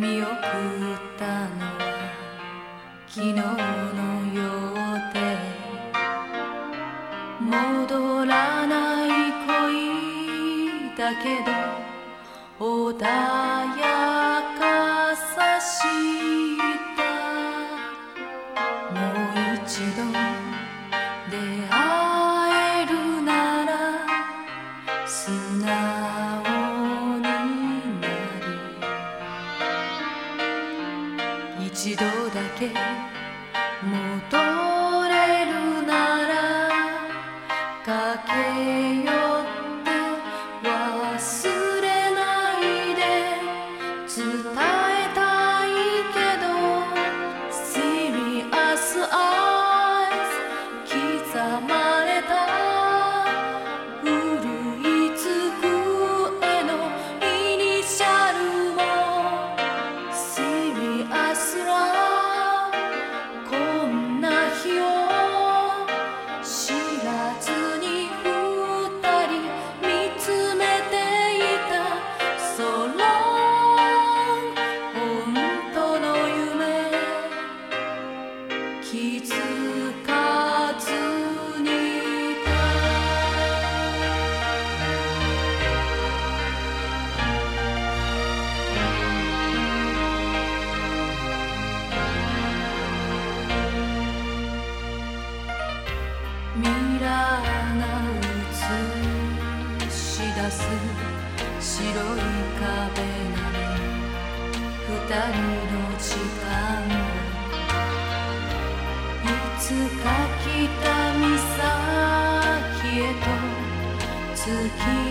見送ったのは昨日のようで戻らない恋だけど穏やかさしい一度だけ戻出す白い壁なの二人の時間いつか北岬へと月